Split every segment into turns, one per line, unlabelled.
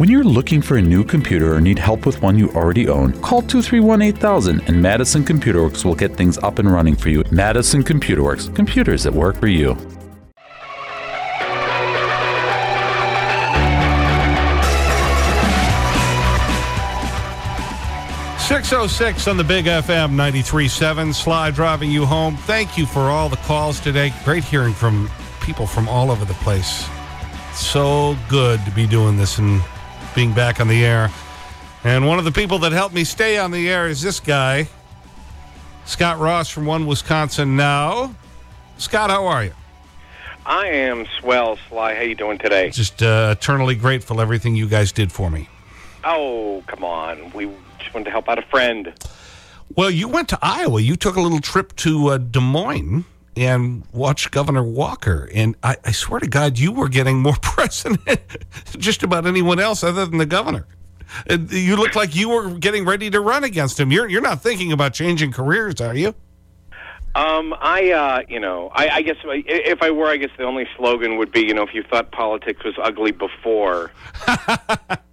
When you're looking for a new computer or need help with one you already own, call 231 8000 and Madison Computer Works will get things up and running for you. Madison Computer Works, computers that work for you.
Six oh six on the Big FM 93.7. Sly driving you home. Thank you for all the calls today. Great hearing from people from all over the place. So good to be doing this and being back on the air. And one of the people that helped me stay on the air is this guy, Scott Ross from One Wisconsin Now. Scott, how are you?
I am swell, Sly. How you doing today?
Just uh, eternally grateful everything you guys did for me.
Oh, come on. We just wanted to help out a friend.
Well, you went to Iowa. You took a little trip to uh, Des Moines and watch Governor Walker. And I, I swear to God, you were getting more press than just about anyone else other than the governor. You looked like you were getting ready to run against him. You're, you're not thinking about changing careers, are you?
Um, I, uh, you know, I, I guess if I were, I guess the only slogan would be, you know, if you thought politics was ugly before.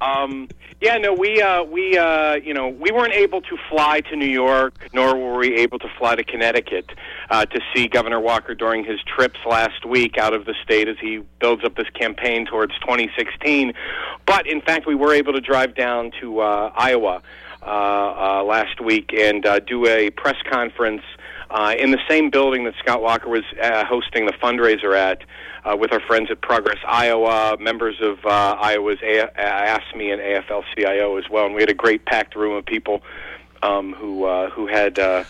um, yeah, no, we, uh, we, uh, you know, we weren't able to fly to New York, nor were we able to fly to Connecticut uh, to see Governor Walker during his trips last week out of the state as he builds up this campaign towards 2016. But in fact, we were able to drive down to uh, Iowa uh, uh, last week and uh, do a press conference uh, in the same building that Scott Walker was uh, hosting the fundraiser at uh, with our friends at Progress Iowa, members of uh, Iowa's a- AFSCME and AFL-CIO as well, and we had a great packed room of people um, who uh, who had. Uh,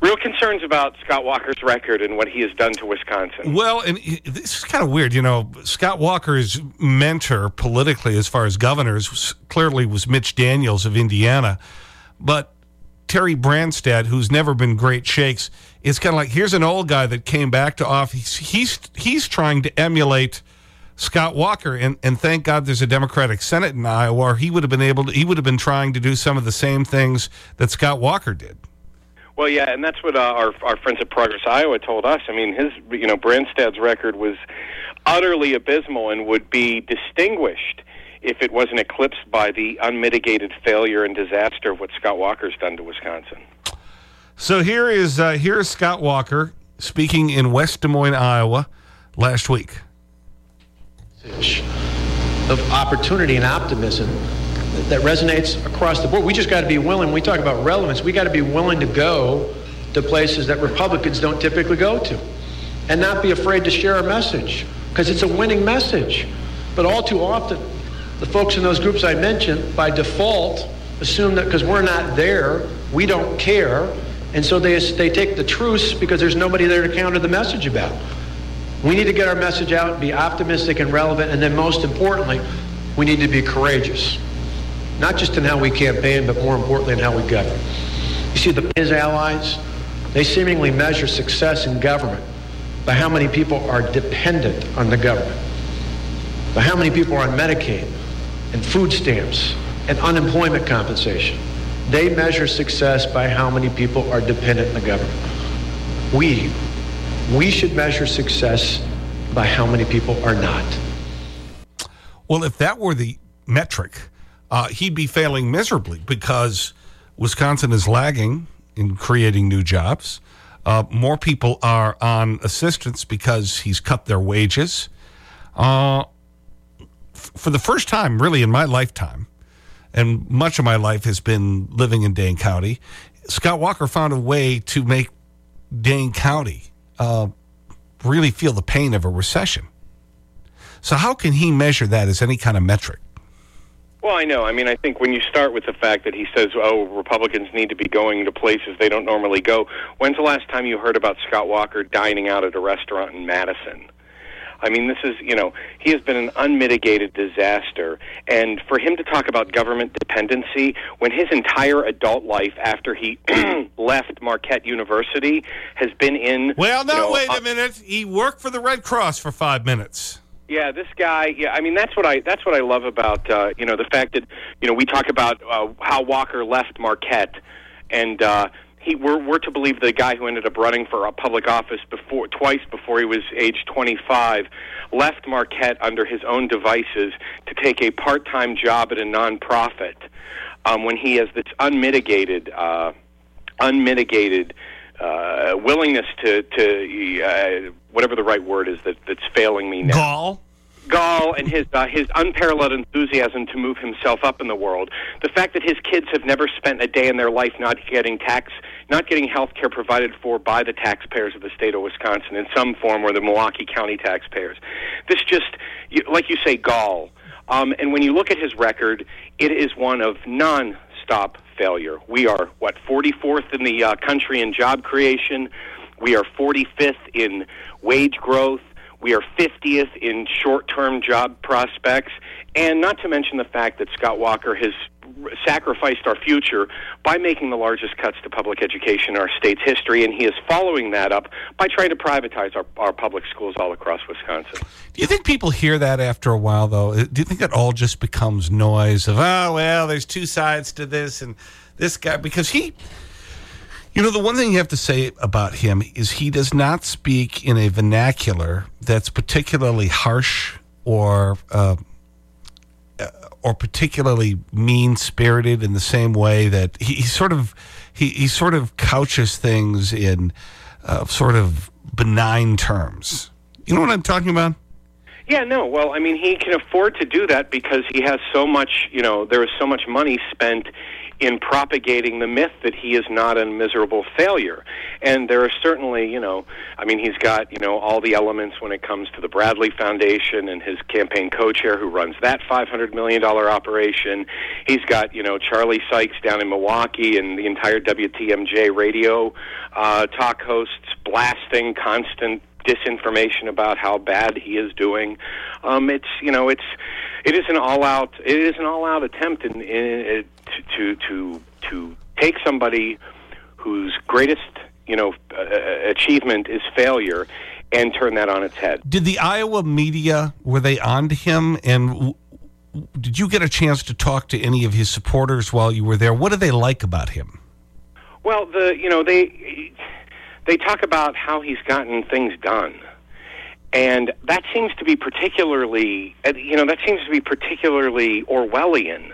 real concerns about Scott Walker's record and what he has done to Wisconsin.
Well, and this is kind of weird. You know, Scott Walker's mentor politically, as far as governors, was, clearly was Mitch Daniels of Indiana. But Terry Branstad, who's never been great shakes, it's kind of like here's an old guy that came back to office. He's, he's trying to emulate Scott Walker, and, and thank God there's a Democratic Senate in Iowa, or he would have been able to, he would have been trying to do some of the same things that Scott Walker did.
Well, yeah, and that's what uh, our our friends at Progress Iowa told us. I mean, his you know Branstad's record was utterly abysmal and would be distinguished if it wasn't eclipsed by the unmitigated failure and disaster of what Scott Walker's done to Wisconsin.
So here is, uh, here is Scott Walker speaking in West Des Moines, Iowa last week.
Of opportunity and optimism that resonates across the board. We just got to be willing, we talk about relevance, we got to be willing to go to places that Republicans don't typically go to and not be afraid to share a message because it's a winning message. But all too often, the folks in those groups I mentioned, by default, assume that because we're not there, we don't care. And so they, they take the truce because there's nobody there to counter the message about. We need to get our message out, be optimistic and relevant, and then most importantly, we need to be courageous. Not just in how we campaign, but more importantly in how we govern. You see, the, his allies, they seemingly measure success in government by how many people are dependent on the government, by how many people are on Medicaid, and food stamps and unemployment compensation. They measure success by how many people are dependent on the government. We, we should measure success by how many people are not.
Well, if that were the metric, uh, he'd be failing miserably because Wisconsin is lagging in creating new jobs. Uh, more people are on assistance because he's cut their wages. Uh, for the first time, really, in my lifetime, and much of my life has been living in Dane County, Scott Walker found a way to make Dane County uh, really feel the pain of a recession. So, how can he measure that as any kind of metric?
Well, I know. I mean, I think when you start with the fact that he says, oh, Republicans need to be going to places they don't normally go, when's the last time you heard about Scott Walker dining out at a restaurant in Madison? I mean, this is, you know, he has been an unmitigated disaster. And for him to talk about government dependency when his entire adult life after he left Marquette University has been in.
Well, no,
you know,
wait a minute. He worked for the Red Cross for five minutes.
Yeah, this guy. Yeah, I mean that's what I that's what I love about uh, you know the fact that you know we talk about uh, how Walker left Marquette, and uh, he we're, we're to believe the guy who ended up running for a public office before twice before he was age 25 left Marquette under his own devices to take a part-time job at a nonprofit um, when he has this unmitigated uh, unmitigated uh, willingness to to uh, whatever the right word is that that's failing me now.
Gall.
Gall and his uh, his unparalleled enthusiasm to move himself up in the world. The fact that his kids have never spent a day in their life not getting tax, not getting health care provided for by the taxpayers of the state of Wisconsin in some form, or the Milwaukee County taxpayers. This just, like you say, Gall. Um, and when you look at his record, it is one of non-stop failure. We are what 44th in the uh, country in job creation. We are 45th in wage growth. We are 50th in short term job prospects. And not to mention the fact that Scott Walker has sacrificed our future by making the largest cuts to public education in our state's history. And he is following that up by trying to privatize our, our public schools all across Wisconsin.
Do you think people hear that after a while, though? Uh, Do you think it all just becomes noise of, oh, well, there's two sides to this and this guy? Because he, you know, the one thing you have to say about him is he does not speak in a vernacular that's particularly harsh or, uh, or particularly mean-spirited in the same way that he, he sort of, he, he sort of couches things in uh, sort of benign terms. You know what I'm talking about?
Yeah, no. Well, I mean, he can afford to do that because he has so much, you know, there is so much money spent in propagating the myth that he is not a miserable failure. And there are certainly, you know, I mean, he's got, you know, all the elements when it comes to the Bradley Foundation and his campaign co-chair who runs that $500 million operation. He's got, you know, Charlie Sykes down in Milwaukee and the entire WTMJ radio uh, talk hosts blasting constant disinformation about how bad he is doing. Um, it's you know it's it is an all out it is an all out attempt in, in, to to to take somebody whose greatest you know uh, achievement is failure and turn that on its head.
Did the Iowa media, were they on to him? And did you get a chance to talk to any of his supporters while you were there? What do they like about him?
Well, the you know they they talk about how he's gotten things done, and that seems to be particularly uh, you know that seems to be particularly Orwellian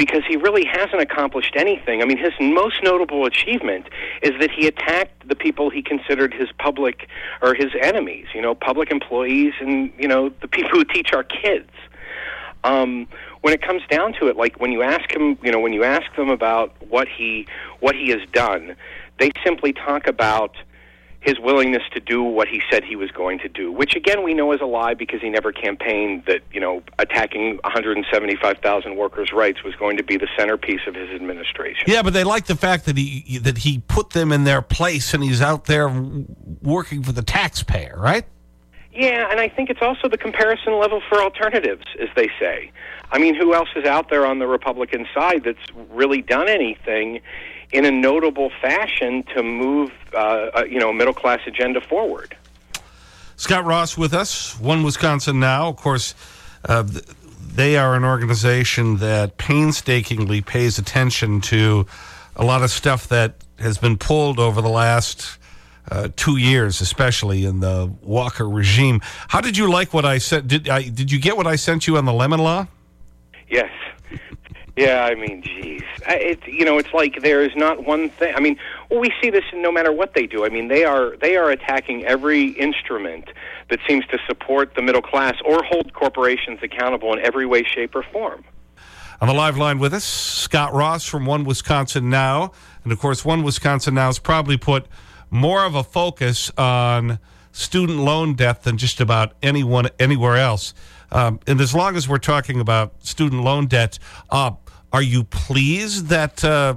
because he really hasn't accomplished anything. I mean, his most notable achievement is that he attacked the people he considered his public or his enemies. You know, public employees and you know the people who teach our kids. Um, when it comes down to it, like when you ask him, you know, when you ask them about what he what he has done, they simply talk about his willingness to do what he said he was going to do, which again we know is a lie because he never campaigned that you know attacking 175,000 workers' rights was going to be the centerpiece of his administration.
Yeah, but they like the fact that he, that he put them in their place and he's out there working for the taxpayer, right?
Yeah, and I think it's also the comparison level for alternatives, as they say. I mean, who else is out there on the Republican side that's really done anything in a notable fashion to move, uh, a, you know, middle class agenda forward?
Scott Ross with us, One Wisconsin Now. Of course, uh, they are an organization that painstakingly pays attention to a lot of stuff that has been pulled over the last uh, two years, especially in the Walker regime. How did you like what I said? Did, I, did you get what I sent you on the lemon law?
Yes. Yeah, I mean, geez, you know, it's like there is not one thing. I mean, well, we see this no matter what they do. I mean, they are they are attacking every instrument that seems to support the middle class or hold corporations accountable in every way, shape, or form.
On the live line with us, Scott Ross from One Wisconsin Now. And of course, One Wisconsin Now has probably put more of a focus on student loan debt than just about anyone anywhere else. Um, and as long as we're talking about student loan debt, uh, are you pleased that, uh,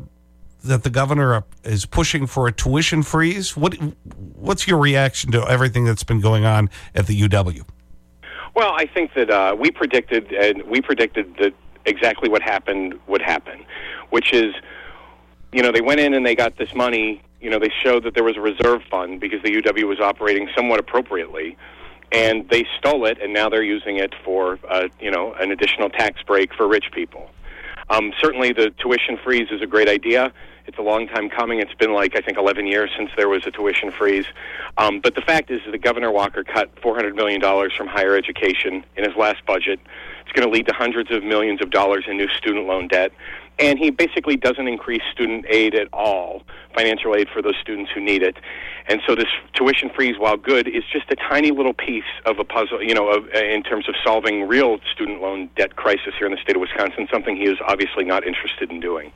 that the governor is pushing for a tuition freeze? What, what's your reaction to everything that's been going on at the UW?
Well, I think that uh, we predicted, and we predicted that exactly what happened would happen, which is, you know, they went in and they got this money. You know, they showed that there was a reserve fund because the UW was operating somewhat appropriately, and they stole it, and now they're using it for, uh, you know, an additional tax break for rich people. Um, certainly, the tuition freeze is a great idea. It's a long time coming. It's been like, I think, 11 years since there was a tuition freeze. Um, but the fact is that Governor Walker cut $400 million from higher education in his last budget. It's going to lead to hundreds of millions of dollars in new student loan debt. And he basically doesn't increase student aid at all, financial aid for those students who need it. And so this tuition freeze, while good, is just a tiny little piece of a puzzle, you know, of, in terms of solving real student loan debt crisis here in the state of Wisconsin, something he is obviously not interested in doing.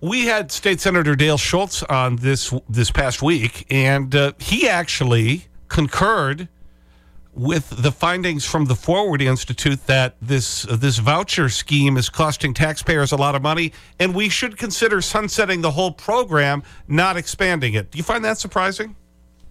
We had State Senator Dale Schultz on this, this past week, and uh, he actually concurred with the findings from the Forward Institute that this, uh, this voucher scheme is costing taxpayers a lot of money, and we should consider sunsetting the whole program, not expanding it. Do you find that surprising?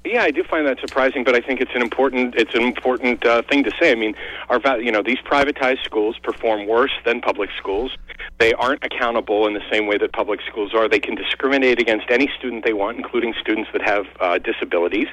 Yeah, I do find that surprising, but I think it's an important it's an important uh, thing to say. I mean, our you know these privatized schools perform worse than public schools. They aren't accountable in the same way that public schools are. They can discriminate against any student they want, including students that have uh, disabilities,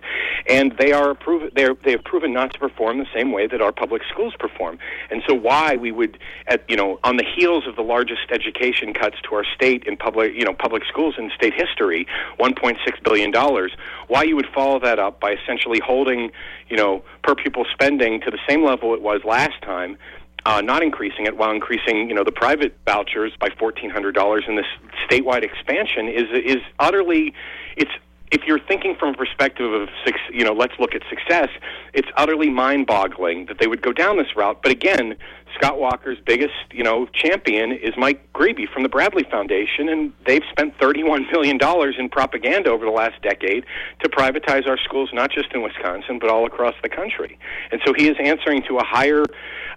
and they are proven they they have proven not to perform the same way that our public schools perform. And so, why we would, at you know, on the heels of the largest education cuts to our state in public you know public schools in state history, 1.6 billion dollars, why you would follow that up by essentially holding you know per pupil spending to the same level it was last time uh, not increasing it while increasing, you know, the private vouchers by fourteen hundred dollars, in this statewide expansion is is utterly, it's if you're thinking from a perspective of you know let's look at success it's utterly mind-boggling that they would go down this route. But again Scott Walker's biggest you know champion is Mike Grebe from the Bradley Foundation and they've spent 31 million dollars in propaganda over the last decade to privatize our schools not just in Wisconsin but all across the country. And so he is answering to a higher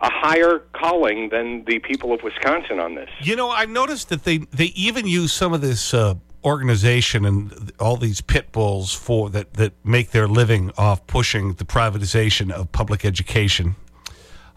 a higher calling than the people of Wisconsin on this.
You know I've noticed that they they even use some of this uh organization and all these pit bulls for that, that make their living off pushing the privatization of public education.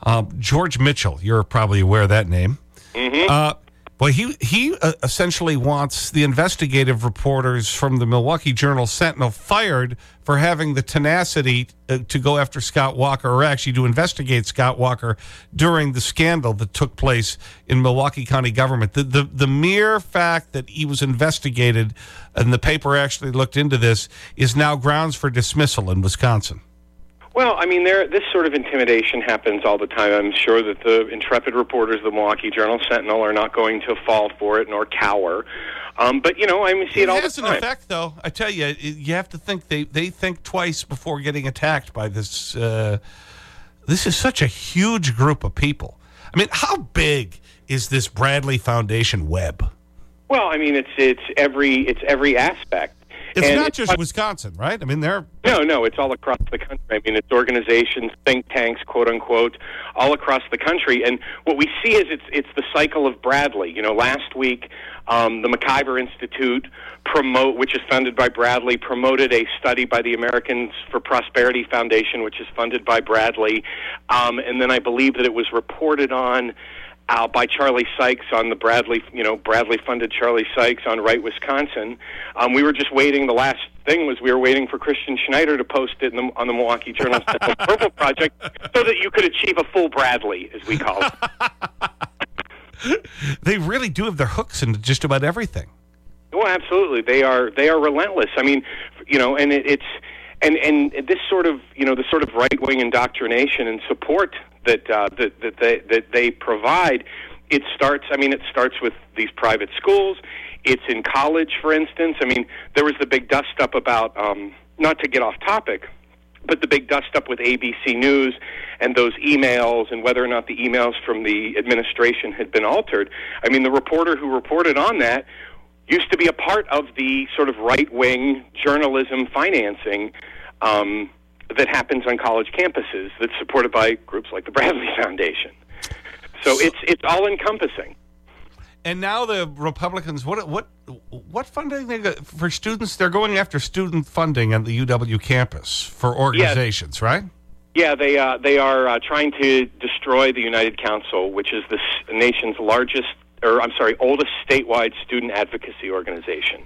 Uh, George Mitchell, you're probably aware of that name.
-hmm. uh,
well, he, he uh, essentially wants the investigative reporters from the Milwaukee Journal Sentinel fired for having the tenacity uh, to go after Scott Walker, or actually to investigate Scott Walker during the scandal that took place in Milwaukee County government. The, the, the mere fact that he was investigated and the paper actually looked into this is now grounds for dismissal in Wisconsin.
Well, I mean, there this sort of intimidation happens all the time. I'm sure that the intrepid reporters of the Milwaukee Journal Sentinel are not going to fall for it nor cower. Um, but you know, I mean, see it, it all
the time.
It
has an effect, though. I tell you, you have to think they they think twice before getting attacked by this. Uh, this is such a huge group of people. I mean, how big is this Bradley Foundation web?
Well, I mean, it's it's every it's every aspect.
It's and not it's, just Wisconsin, right? I mean, they're.
No, no, it's all across the country. I mean, it's organizations, think tanks, quote unquote, all across the country. And what we see is it's, it's the cycle of Bradley. You know, last week, um, the MacIver Institute, promote, which is funded by Bradley, promoted a study by the Americans for Prosperity Foundation, which is funded by Bradley. Um, and then I believe that it was reported on uh, by Charlie Sykes on the Bradley, you know, Bradley funded Charlie Sykes on Right Wisconsin. Um, we were just waiting. The last thing was we were waiting for Christian Schneider to post it the, on the Milwaukee Journal Purple Project so that you could achieve a full Bradley, as we call
it. they really do have their hooks into just about everything.
Well, absolutely. They are they are relentless. I mean, you know, and it, it's and and this sort of you know the sort of right wing indoctrination and support that uh, that that they that they provide. It starts. I mean, it starts with these private schools. It's in college, for instance. I mean, there was the big dust up about um, not to get off topic, but the big dust up with ABC News and those emails and whether or not the emails from the administration had been altered. I mean, the reporter who reported on that used to be a part of the sort of right wing journalism financing um, that happens on college campuses that's supported by groups like the Bradley Foundation. So it's it's all encompassing.
And now the Republicans, what what what funding they got for students? They're going after student funding on the UW campus for organizations,
yes.
right?
Yeah, they uh, they are uh, trying to destroy the United Council, which is the nation's largest, or I'm sorry, oldest statewide student advocacy organization,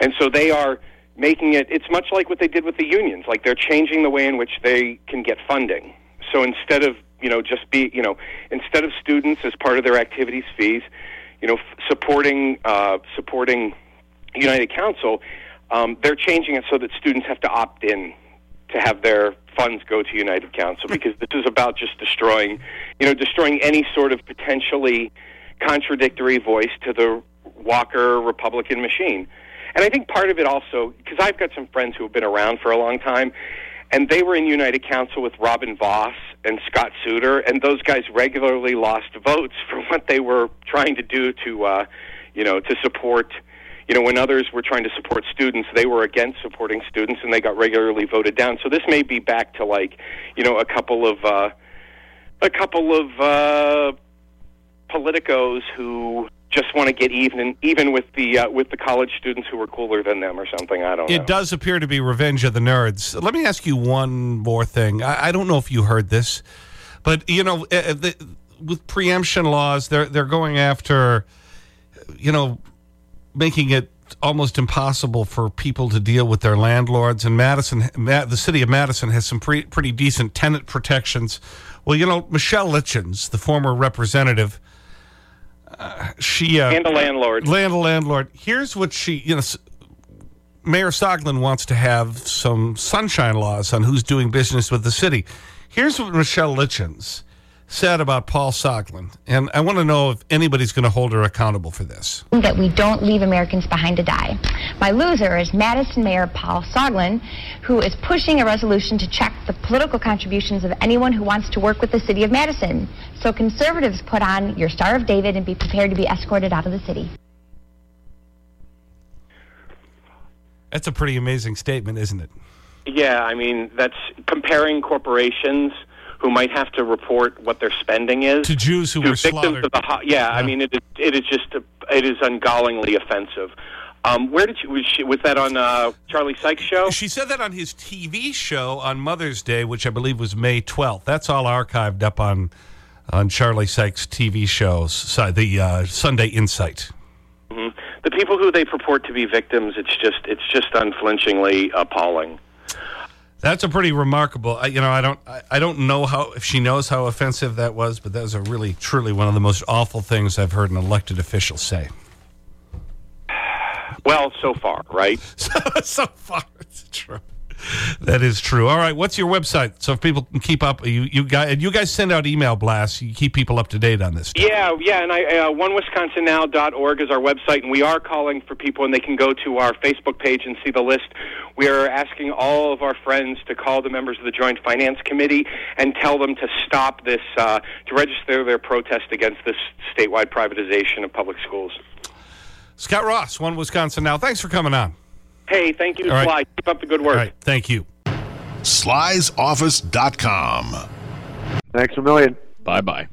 and so they are making it it's much like what they did with the unions like they're changing the way in which they can get funding so instead of you know just be you know instead of students as part of their activities fees you know f- supporting uh, supporting United Council, um, they're changing it so that students have to opt in to have their funds go to United Council because this is about just destroying, you know, destroying any sort of potentially contradictory voice to the Walker Republican machine. And I think part of it also, because I've got some friends who have been around for a long time, and they were in United Council with Robin Vos and Scott Suder, and those guys regularly lost votes for what they were trying to do to, uh, you know, to support. You know, when others were trying to support students, they were against supporting students, and they got regularly voted down. So this may be back to like, you know, a couple of uh, a couple of uh, politicos who just want to get even even with the uh, with the college students who were cooler than them or something. I don't
it
know.
It does appear to be revenge of the nerds. Let me ask you one more thing. I, I don't know if you heard this, but you know, uh, the, with preemption laws, they're they're going after, you know, making it almost impossible for people to deal with their landlords. And Madison, the city of Madison has some pretty, pretty decent tenant protections. Well, you know, Michelle Litjens, the former representative, uh, she uh,
and a landlord.
Land a landlord. Here's what she, you know, Mayor Soglin wants to have some sunshine laws on who's doing business with the city. Here's what Michelle Litjens said about Paul Soglin. And I want to know if anybody's going to hold her accountable for this.
That we don't leave Americans behind to die. My loser is Madison Mayor Paul Soglin, who is pushing a resolution to check the political contributions of anyone who wants to work with the city of Madison. So conservatives put on your Star of David and be prepared to be escorted out of the city.
That's a pretty amazing statement, isn't it?
Yeah, I mean, that's comparing corporations who might have to report what their spending is
to Jews who
to
were
victims
slaughtered.
Of the, yeah, yeah, I mean, it is, it is just a, it is ungallingly offensive. Um, where did you was, she, was that on uh, Charlie Sykes' show?
She said that on his TV show on Mother's Day, which I believe was May 12th. That's all archived up on on Charlie Sykes' TV shows, the uh, Sunday Insight.
Mm -hmm. The people who they purport to be victims, it's just it's just unflinchingly appalling.
That's a pretty remarkable. You know, I don't, I, I don't know how if she knows how offensive that was, but that was a really, truly one of the most awful things I've heard an elected official say.
Well, so far, right?
so, so far, it's true. That is true. All right, what's your website? So if people can keep up, you, you, guys, you guys send out email blasts. You keep people up to date on this. Stuff.
Yeah, yeah. And I, uh, onewisconsinnow.org is our website, and we are calling for people, and they can go to our Facebook page and see the list. We are asking all of our friends to call the members of the Joint Finance Committee and tell them to stop this, uh, to register their protest against this statewide privatization of public schools.
Scott Ross, One Wisconsin Now. Thanks for coming on.
Hey, thank you, All Sly. Right. Keep up the good work.
All right, thank you.
Sly'sOffice.com.
Thanks a million.
Bye bye.